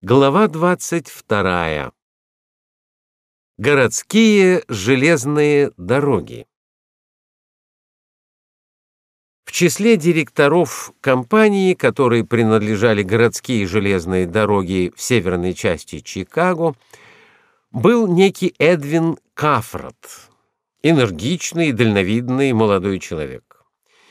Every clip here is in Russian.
Глава двадцать вторая. Городские железные дороги. В числе директоров компании, которые принадлежали городские железные дороги в северной части Чикаго, был некий Эдвин Кафрат, энергичный и дальновидный молодой человек.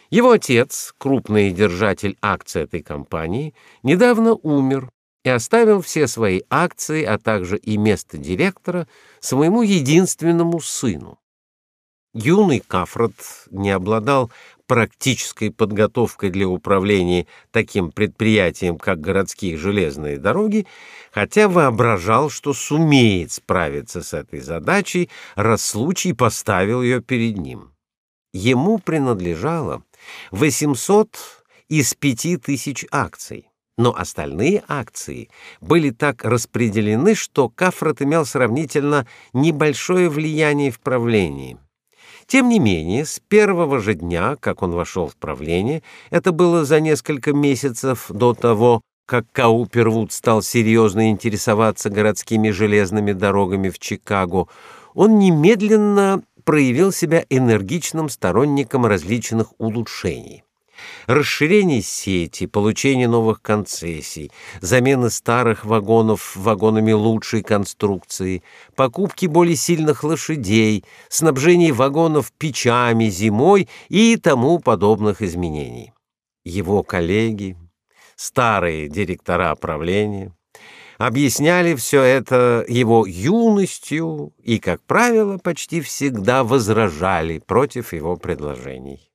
Его отец, крупный держатель акций этой компании, недавно умер и оставил все свои акции, а также и место директора своему единственному сыну. Юный Кафрат не обладал практической подготовкой для управления таким предприятием, как городские железные дороги, хотя воображал, что сумеет справиться с этой задачей, раз случай поставил ее перед ним. Ему принадлежало 800 из 5000 акций но остальные акции были так распределены, что Кафрат имел сравнительно небольшое влияние в правлении. Тем не менее, с первого же дня, как он вошел в правление, это было за несколько месяцев до того, как Каупервуд стал серьезно интересоваться городскими железными дорогами в Чикаго, он немедленно проявил себя энергичным сторонником различных улучшений расширение сети, получение новых концессий, замена старых вагонов вагонами лучшей конструкции, покупки более сильных лошадей, снабжение вагонов печами зимой и тому подобных изменений. Его коллеги, старые директора правления, объясняли все это его юностью и, как правило, почти всегда возражали против его предложений.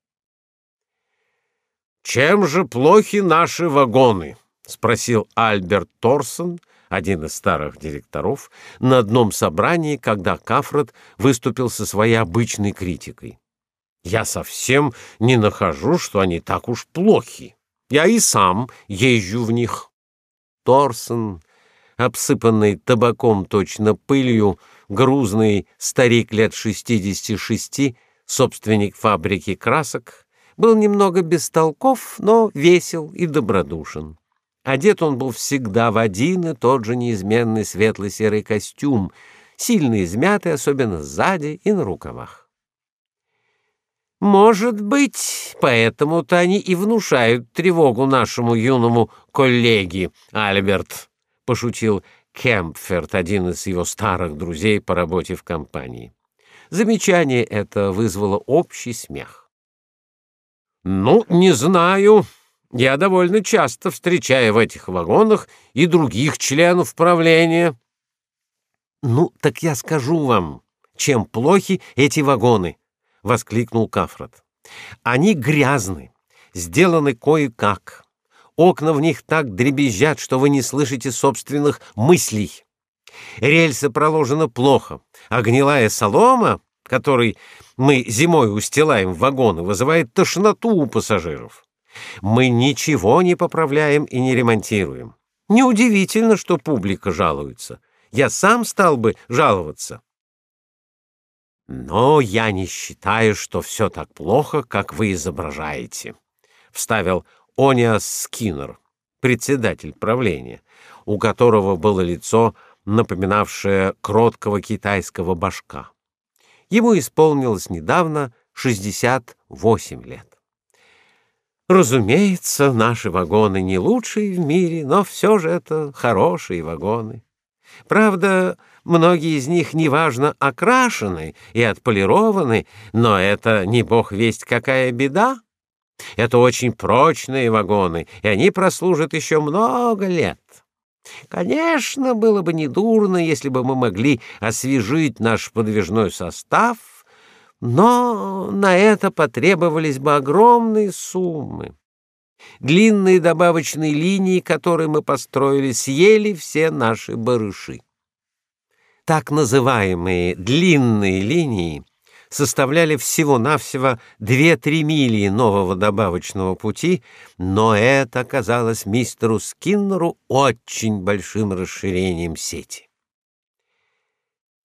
Чем же плохи наши вагоны? спросил Альберт Торсон, один из старых директоров, на одном собрании, когда Кафрат выступил со своей обычной критикой. Я совсем не нахожу, что они так уж плохи. Я и сам езжу в них. Торсон, обсыпанный табаком точно пылью, грузный старик лет шестидесяти шести, собственник фабрики красок, был немного бестолков, но весел и добродушен. Одет он был всегда в один и тот же неизменный светло-серый костюм, сильно измятый, особенно сзади и на рукавах. Может быть, поэтому-то они и внушают тревогу нашему юному коллеге, Альберт, пошутил Кемпферт, один из его старых друзей по работе в компании. Замечание это вызвало общий смех. Ну, не знаю. Я довольно часто встречаю в этих вагонах и других членов правления. Ну, так я скажу вам, чем плохи эти вагоны, воскликнул Кафрат. Они грязны, сделаны кое-как. Окна в них так дребезжат, что вы не слышите собственных мыслей. Рельсы проложены плохо, а гнилая солома который мы зимой устилаем в вагоны, вызывает тошноту у пассажиров. Мы ничего не поправляем и не ремонтируем. Неудивительно, что публика жалуется. Я сам стал бы жаловаться. Но я не считаю, что все так плохо, как вы изображаете, вставил Ониас Скиннер, председатель правления, у которого было лицо, напоминавшее кроткого китайского башка. Ему исполнилось недавно 68 лет. Разумеется, наши вагоны не лучшие в мире, но все же это хорошие вагоны. Правда, многие из них неважно окрашены и отполированы, но это не бог весть какая беда. Это очень прочные вагоны, и они прослужат еще много лет. Конечно, было бы недурно, если бы мы могли освежить наш подвижной состав, но на это потребовались бы огромные суммы. Длинные добавочные линии, которые мы построили, съели все наши барыши. Так называемые длинные линии составляли всего-навсего 2-3 мили нового добавочного пути, но это оказалось мистеру Скиннеру очень большим расширением сети.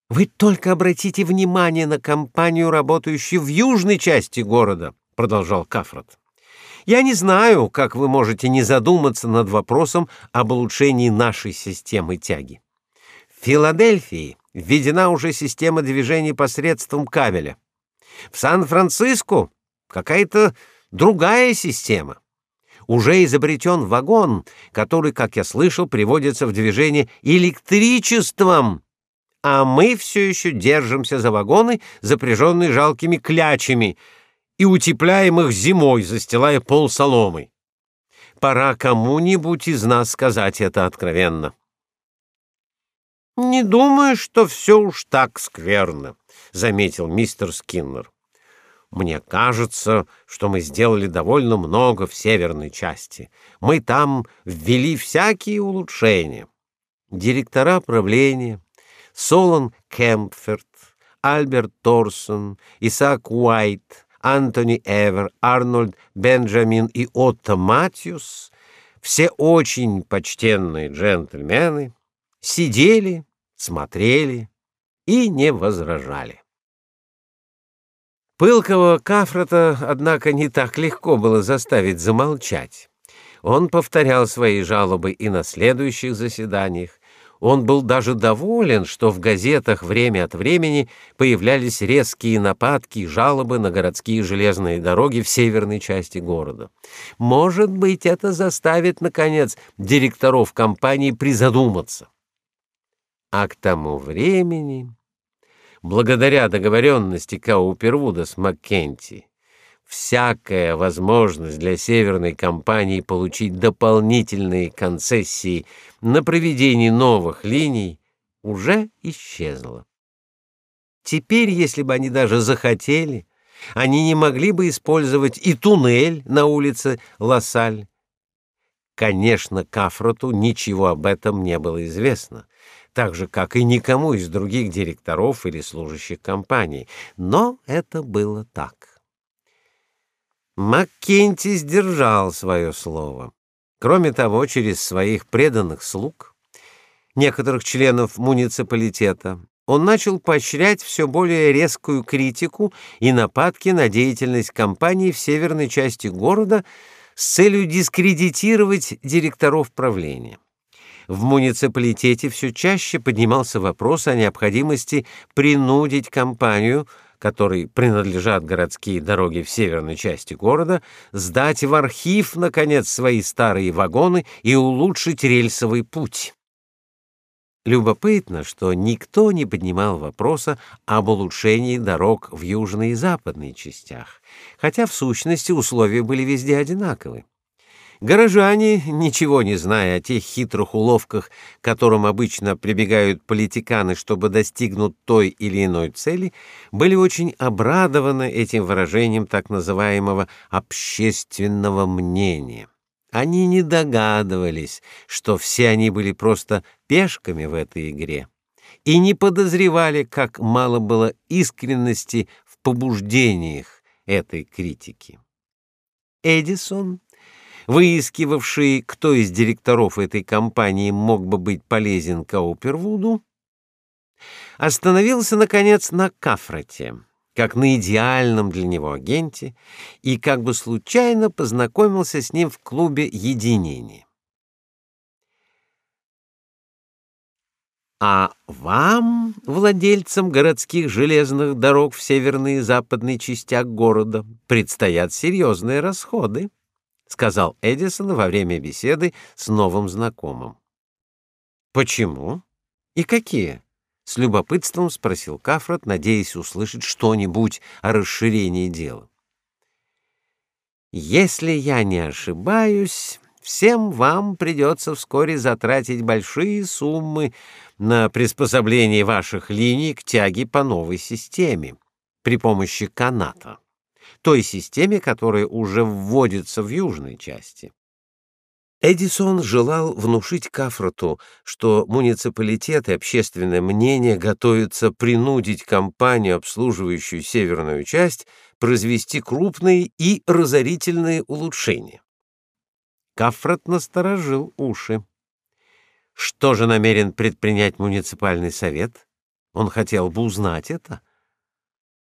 Вы только обратите внимание на компанию, работающую в южной части города, продолжал Кафрат. Я не знаю, как вы можете не задуматься над вопросом об улучшении нашей системы тяги. В Филадельфии введена уже система движения посредством кабеля. В Сан-Франциско какая-то другая система. Уже изобретен вагон, который, как я слышал, приводится в движение электричеством, а мы все еще держимся за вагоны, запряженные жалкими клячами, и утепляем их зимой, застилая пол соломой. Пора кому-нибудь из нас сказать это откровенно. Не думаю, что все уж так скверно, заметил мистер Скиннер. Мне кажется, что мы сделали довольно много в северной части. Мы там ввели всякие улучшения. Директора правления Солон Кемпферт, Альберт Торсон, Исаак Уайт, Антони Эвер, Арнольд Бенджамин и Отто Матьюс, все очень почтенные джентльмены, сидели, смотрели и не возражали. Пылкого Кафрата, однако, не так легко было заставить замолчать. Он повторял свои жалобы и на следующих заседаниях. Он был даже доволен, что в газетах время от времени появлялись резкие нападки и жалобы на городские железные дороги в северной части города. Может быть, это заставит наконец директоров компании призадуматься. А к тому времени благодаря договоренности Каупервуда с Маккенти, всякая возможность для северной компании получить дополнительные концессии на проведение новых линий уже исчезла. Теперь, если бы они даже захотели, они не могли бы использовать и туннель на улице Лассаль. Конечно, Кафроту ничего об этом не было известно так же, как и никому из других директоров или служащих компании, но это было так. Маккенти сдержал свое слово. Кроме того, через своих преданных слуг, некоторых членов муниципалитета, он начал поощрять все более резкую критику и нападки на деятельность компании в северной части города с целью дискредитировать директоров правления в муниципалитете все чаще поднимался вопрос о необходимости принудить компанию, которой принадлежат городские дороги в северной части города, сдать в архив наконец свои старые вагоны и улучшить рельсовый путь. Любопытно, что никто не поднимал вопроса об улучшении дорог в южной и западной частях, хотя в сущности условия были везде одинаковы. Горожане, ничего не зная о тех хитрых уловках, к которым обычно прибегают политиканы, чтобы достигнуть той или иной цели, были очень обрадованы этим выражением так называемого общественного мнения. Они не догадывались, что все они были просто пешками в этой игре, и не подозревали, как мало было искренности в побуждениях этой критики. Эдисон выискивавший, кто из директоров этой компании мог бы быть полезен Каупервуду, остановился наконец на Кафрате, как на идеальном для него агенте, и как бы случайно познакомился с ним в клубе Единение. А вам, владельцам городских железных дорог в северной и западной частях города, предстоят серьезные расходы сказал Эдисон во время беседы с новым знакомым. Почему? И какие? с любопытством спросил Кафрат, надеясь услышать что-нибудь о расширении дела. Если я не ошибаюсь, всем вам придется вскоре затратить большие суммы на приспособление ваших линий к тяге по новой системе при помощи каната той системе, которая уже вводится в южной части. Эдисон желал внушить Кафроту, что муниципалитет и общественное мнение готовятся принудить компанию, обслуживающую северную часть, произвести крупные и разорительные улучшения. Кафрот насторожил уши. Что же намерен предпринять муниципальный совет? Он хотел бы узнать это.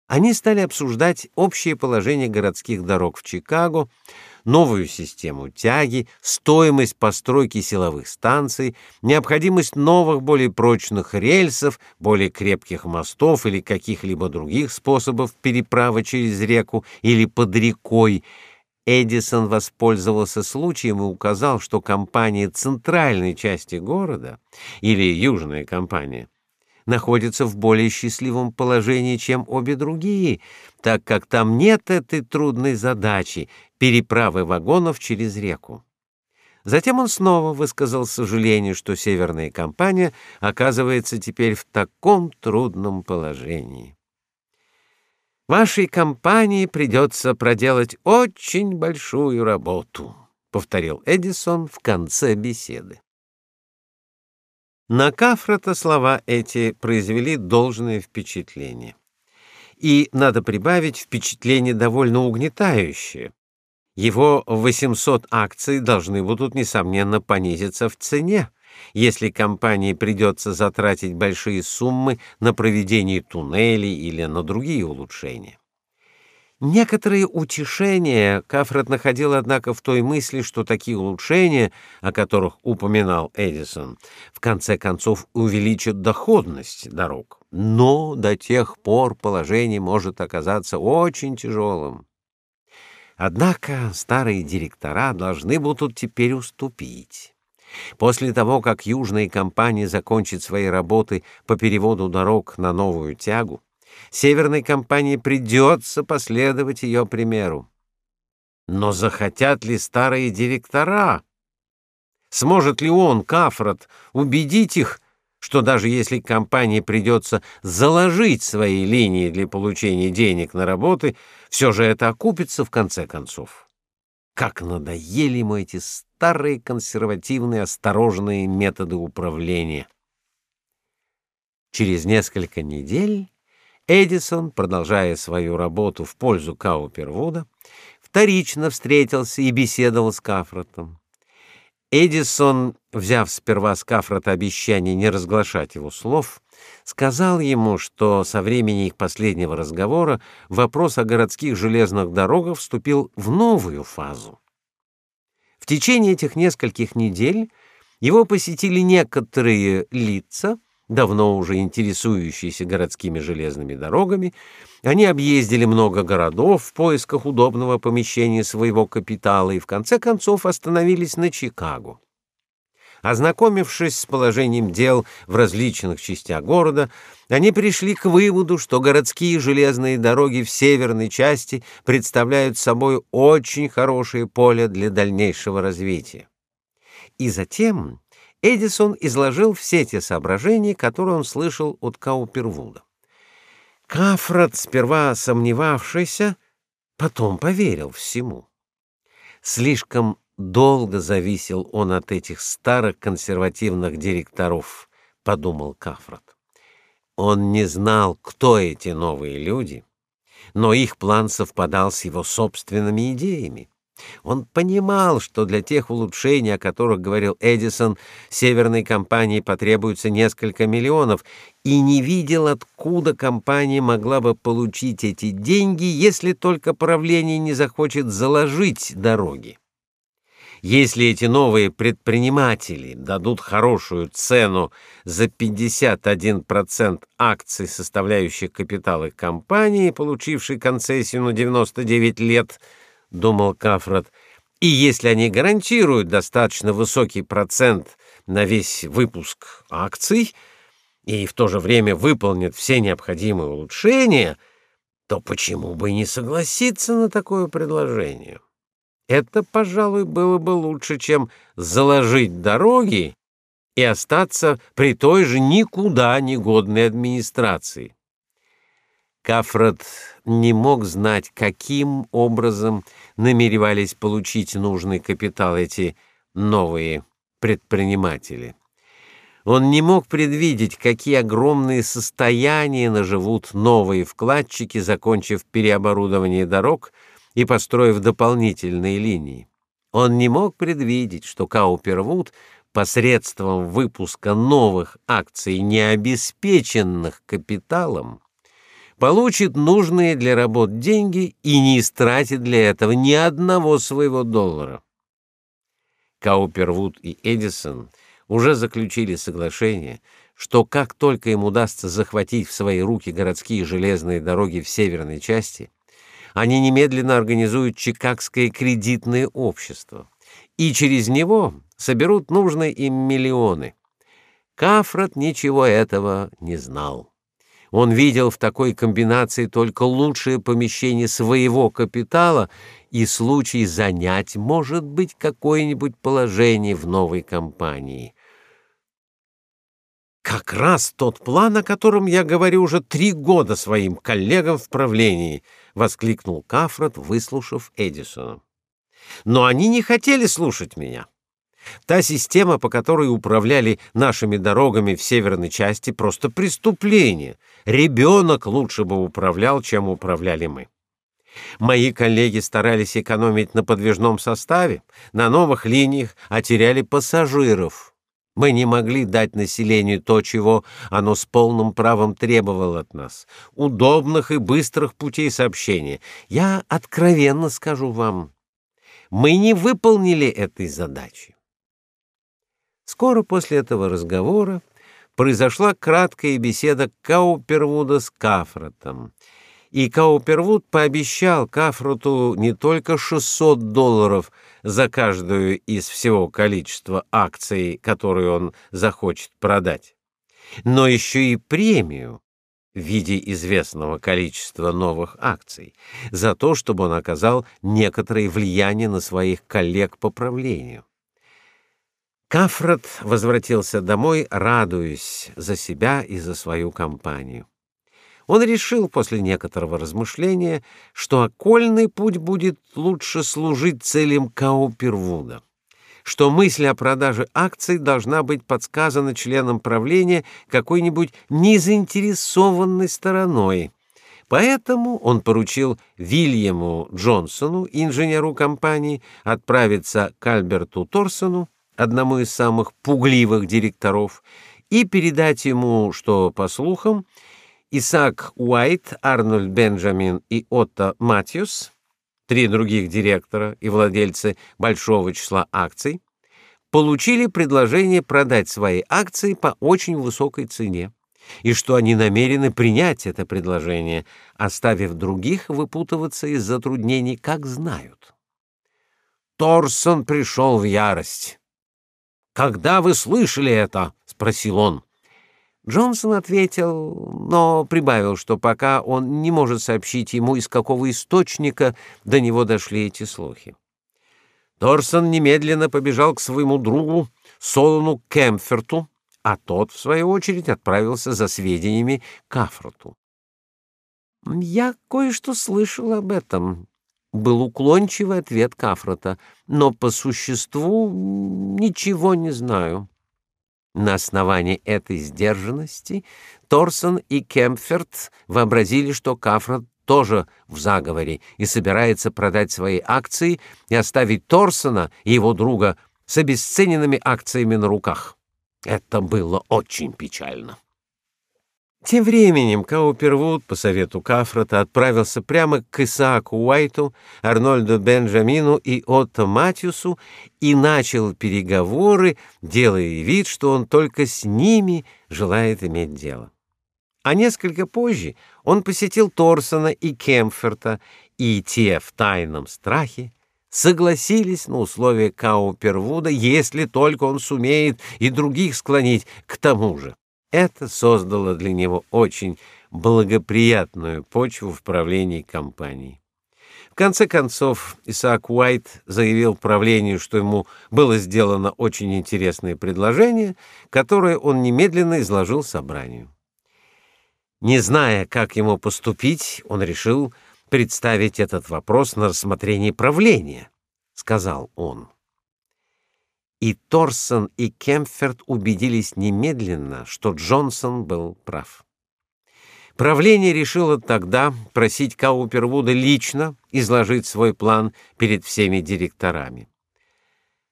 Они стали обсуждать общее положение городских дорог в Чикаго, новую систему тяги, стоимость постройки силовых станций, необходимость новых более прочных рельсов, более крепких мостов или каких-либо других способов переправы через реку или под рекой. Эдисон воспользовался случаем и указал, что компания центральной части города или южная компания находится в более счастливом положении, чем обе другие, так как там нет этой трудной задачи переправы вагонов через реку. Затем он снова высказал сожаление, что северная компания оказывается теперь в таком трудном положении. Вашей компании придется проделать очень большую работу, повторил Эдисон в конце беседы. На Кафрата слова эти произвели должное впечатление. И надо прибавить впечатление довольно угнетающее. Его 800 акций должны будут несомненно понизиться в цене, если компании придется затратить большие суммы на проведение туннелей или на другие улучшения. Некоторые утешения Кафрат находил, однако, в той мысли, что такие улучшения, о которых упоминал Эдисон, в конце концов увеличат доходность дорог. Но до тех пор положение может оказаться очень тяжелым. Однако старые директора должны будут теперь уступить. После того, как южная компания закончит свои работы по переводу дорог на новую тягу, Северной компании придется последовать ее примеру. Но захотят ли старые директора? Сможет ли он, Кафрат, убедить их, что даже если компании придется заложить свои линии для получения денег на работы, все же это окупится в конце концов? Как надоели ему эти старые консервативные осторожные методы управления. Через несколько недель Эдисон, продолжая свою работу в пользу Каупервуда, вторично встретился и беседовал с Кафратом. Эдисон, взяв сперва с Кафрата обещание не разглашать его слов, сказал ему, что со времени их последнего разговора вопрос о городских железных дорогах вступил в новую фазу. В течение этих нескольких недель его посетили некоторые лица, давно уже интересующиеся городскими железными дорогами, они объездили много городов в поисках удобного помещения своего капитала и в конце концов остановились на Чикаго. Ознакомившись с положением дел в различных частях города, они пришли к выводу, что городские железные дороги в северной части представляют собой очень хорошее поле для дальнейшего развития. И затем Эдисон изложил все те соображения, которые он слышал от Каупервуда. Кафрат, сперва сомневавшийся, потом поверил всему. Слишком долго зависел он от этих старых консервативных директоров, подумал Кафрат. Он не знал, кто эти новые люди, но их план совпадал с его собственными идеями. Он понимал, что для тех улучшений, о которых говорил Эдисон, северной компании потребуется несколько миллионов, и не видел, откуда компания могла бы получить эти деньги, если только правление не захочет заложить дороги. Если эти новые предприниматели дадут хорошую цену за 51% акций, составляющих капиталы компании, получившей концессию на 99 лет, — думал Кафрат, — и если они гарантируют достаточно высокий процент на весь выпуск акций и в то же время выполнят все необходимые улучшения, то почему бы не согласиться на такое предложение? Это, пожалуй, было бы лучше, чем заложить дороги и остаться при той же никуда не годной администрации. Кафрат не мог знать, каким образом намеревались получить нужный капитал эти новые предприниматели. Он не мог предвидеть, какие огромные состояния наживут новые вкладчики, закончив переоборудование дорог и построив дополнительные линии. Он не мог предвидеть, что Каупервуд посредством выпуска новых акций, не обеспеченных капиталом, получит нужные для работ деньги и не истратит для этого ни одного своего доллара. Каупервуд и Эдисон уже заключили соглашение, что как только им удастся захватить в свои руки городские железные дороги в северной части, они немедленно организуют Чикагское кредитное общество и через него соберут нужные им миллионы. Кафрат ничего этого не знал. Он видел в такой комбинации только лучшее помещение своего капитала и случай занять, может быть, какое-нибудь положение в новой компании. Как раз тот план, о котором я говорю уже три года своим коллегам в правлении, воскликнул Кафрат, выслушав Эдисона. Но они не хотели слушать меня. Та система, по которой управляли нашими дорогами в северной части, просто преступление. Ребенок лучше бы управлял, чем управляли мы. Мои коллеги старались экономить на подвижном составе, на новых линиях, а теряли пассажиров. Мы не могли дать населению то, чего оно с полным правом требовало от нас удобных и быстрых путей сообщения. Я откровенно скажу вам, мы не выполнили этой задачи. Скоро после этого разговора произошла краткая беседа Каупервуда с Кафратом. И Каупервуд пообещал Кафрату не только 600 долларов за каждую из всего количества акций, которые он захочет продать, но еще и премию в виде известного количества новых акций за то, чтобы он оказал некоторое влияние на своих коллег по правлению. Кафрат возвратился домой, радуясь за себя и за свою компанию. Он решил после некоторого размышления, что окольный путь будет лучше служить целям Каупервуда, что мысль о продаже акций должна быть подсказана членам правления какой-нибудь незаинтересованной стороной. Поэтому он поручил Вильяму Джонсону, инженеру компании, отправиться к Альберту Торсону одному из самых пугливых директоров, и передать ему, что, по слухам, Исаак Уайт, Арнольд Бенджамин и Отто Матьюс, три других директора и владельцы большого числа акций, получили предложение продать свои акции по очень высокой цене, и что они намерены принять это предложение, оставив других выпутываться из затруднений, как знают. Торсон пришел в ярость. Когда вы слышали это? спросил он. Джонсон ответил, но прибавил, что пока он не может сообщить ему, из какого источника до него дошли эти слухи. Торсон немедленно побежал к своему другу Солону Кемферту, а тот, в свою очередь, отправился за сведениями к Афроту. «Я кое-что слышал об этом», был уклончивый ответ Кафрата, но по существу ничего не знаю. На основании этой сдержанности Торсон и Кемферт вообразили, что Кафрат тоже в заговоре и собирается продать свои акции и оставить Торсона и его друга с обесцененными акциями на руках. Это было очень печально. Тем временем Каупервуд по совету Кафрата отправился прямо к Исааку Уайту, Арнольду Бенджамину и Отто Матиусу и начал переговоры, делая вид, что он только с ними желает иметь дело. А несколько позже он посетил Торсона и Кемферта, и те в тайном страхе согласились на условия Каупервуда, если только он сумеет и других склонить к тому же. Это создало для него очень благоприятную почву в правлении компанией. В конце концов, Исаак Уайт заявил правлению, что ему было сделано очень интересное предложение, которое он немедленно изложил собранию. Не зная, как ему поступить, он решил представить этот вопрос на рассмотрение правления, сказал он. И Торсон и Кемферт убедились немедленно, что Джонсон был прав. Правление решило тогда просить Каупервуда лично изложить свой план перед всеми директорами.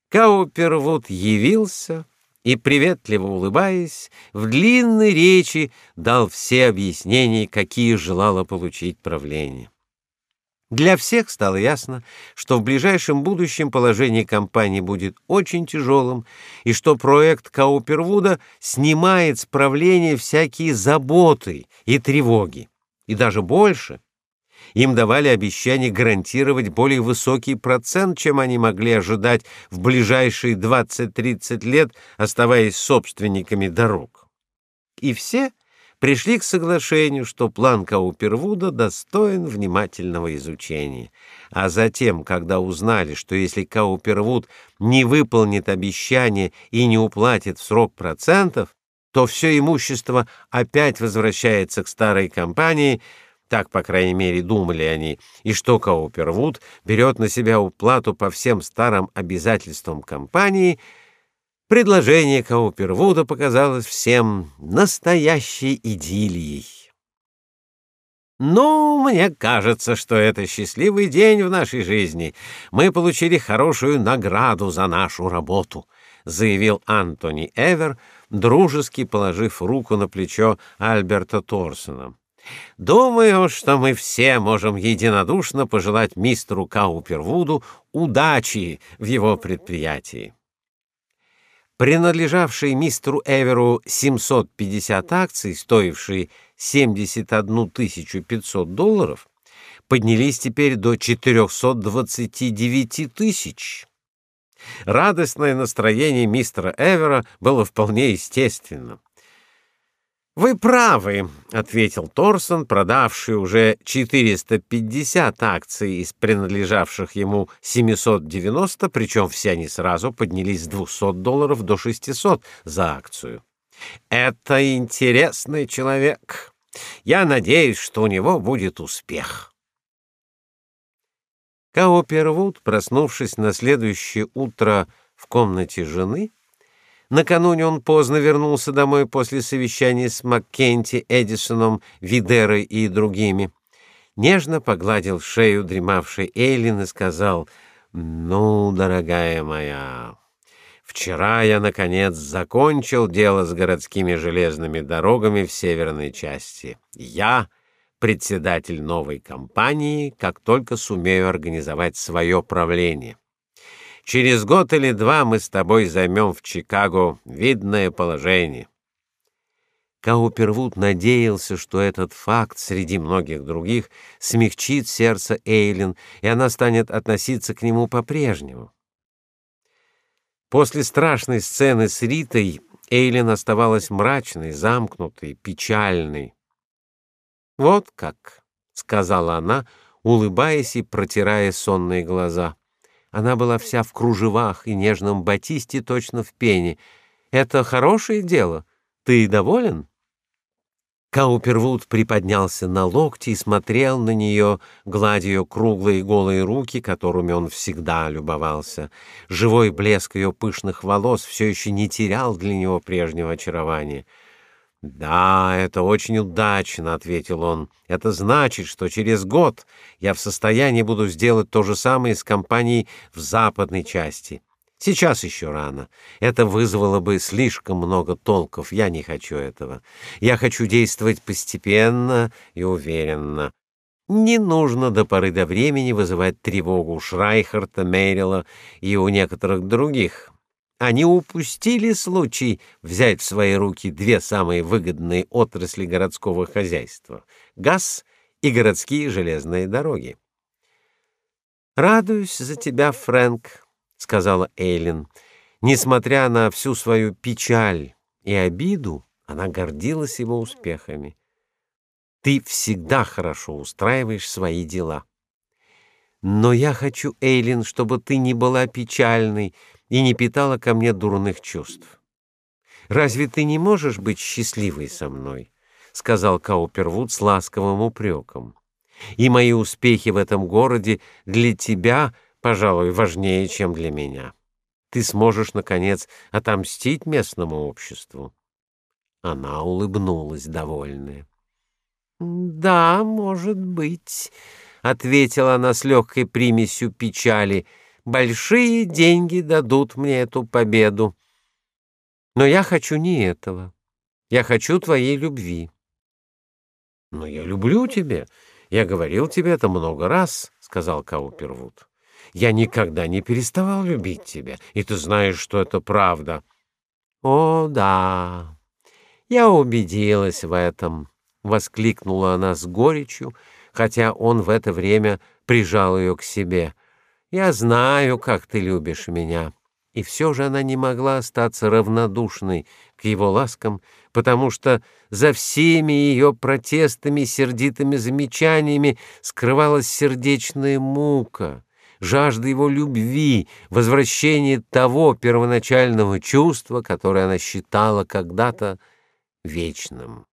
Каупервуд явился и, приветливо улыбаясь, в длинной речи дал все объяснения, какие желало получить правление. Для всех стало ясно, что в ближайшем будущем положение компании будет очень тяжелым, и что проект Каупервуда снимает с правления всякие заботы и тревоги. И даже больше. Им давали обещание гарантировать более высокий процент, чем они могли ожидать в ближайшие 20-30 лет, оставаясь собственниками дорог. И все пришли к соглашению, что план Каупервуда достоин внимательного изучения. А затем, когда узнали, что если Каупервуд не выполнит обещание и не уплатит в срок процентов, то все имущество опять возвращается к старой компании, так, по крайней мере, думали они, и что Каупервуд берет на себя уплату по всем старым обязательствам компании — Предложение Каупервуда показалось всем настоящей идиллией. «Ну, мне кажется, что это счастливый день в нашей жизни. Мы получили хорошую награду за нашу работу», — заявил Антони Эвер, дружески положив руку на плечо Альберта Торсона. «Думаю, что мы все можем единодушно пожелать мистеру Каупервуду удачи в его предприятии» принадлежавшие мистеру Эверу 750 акций, стоившие 71 500 долларов, поднялись теперь до 429 тысяч. Радостное настроение мистера Эвера было вполне естественным. Вы правы, ответил Торсон, продавший уже 450 акций из принадлежавших ему 790, причем все они сразу поднялись с 200 долларов до 600 за акцию. Это интересный человек. Я надеюсь, что у него будет успех. Као Первуд, проснувшись на следующее утро в комнате жены, Накануне он поздно вернулся домой после совещания с Маккенти, Эдисоном, Видерой и другими. Нежно погладил шею дремавшей Эйлин и сказал: "Ну, дорогая моя, вчера я наконец закончил дело с городскими железными дорогами в северной части. Я председатель новой компании, как только сумею организовать свое правление. Через год или два мы с тобой займем в Чикаго видное положение. Каупервуд надеялся, что этот факт среди многих других смягчит сердце Эйлин, и она станет относиться к нему по-прежнему. После страшной сцены с Ритой Эйлин оставалась мрачной, замкнутой, печальной. "Вот как", сказала она, улыбаясь и протирая сонные глаза. Она была вся в кружевах и нежном батисте, точно в пене. Это хорошее дело. Ты доволен? Каупервуд приподнялся на локти и смотрел на нее, гладя ее круглые голые руки, которыми он всегда любовался. Живой блеск ее пышных волос все еще не терял для него прежнего очарования. Да, это очень удачно, ответил он. Это значит, что через год я в состоянии буду сделать то же самое с компанией в западной части. Сейчас еще рано. Это вызвало бы слишком много толков. Я не хочу этого. Я хочу действовать постепенно и уверенно. Не нужно до поры до времени вызывать тревогу у Шрайхерта, Мейрила и у некоторых других. Они упустили случай взять в свои руки две самые выгодные отрасли городского хозяйства газ и городские железные дороги. Радуюсь за тебя, Фрэнк, сказала Эйлин. Несмотря на всю свою печаль и обиду, она гордилась его успехами. Ты всегда хорошо устраиваешь свои дела. Но я хочу, Эйлин, чтобы ты не была печальной и не питала ко мне дурных чувств. Разве ты не можешь быть счастливой со мной? сказал Каупервуд с ласковым упреком. И мои успехи в этом городе для тебя, пожалуй, важнее, чем для меня. Ты сможешь наконец отомстить местному обществу. Она улыбнулась довольная. Да, может быть, ответила она с легкой примесью печали большие деньги дадут мне эту победу. Но я хочу не этого. Я хочу твоей любви. Но я люблю тебя. Я говорил тебе это много раз, сказал Каупервуд. Я никогда не переставал любить тебя, и ты знаешь, что это правда. О, да. Я убедилась в этом, воскликнула она с горечью, хотя он в это время прижал ее к себе. Я знаю, как ты любишь меня. И все же она не могла остаться равнодушной к его ласкам, потому что за всеми ее протестами сердитыми замечаниями скрывалась сердечная мука, жажда его любви, возвращение того первоначального чувства, которое она считала когда-то вечным.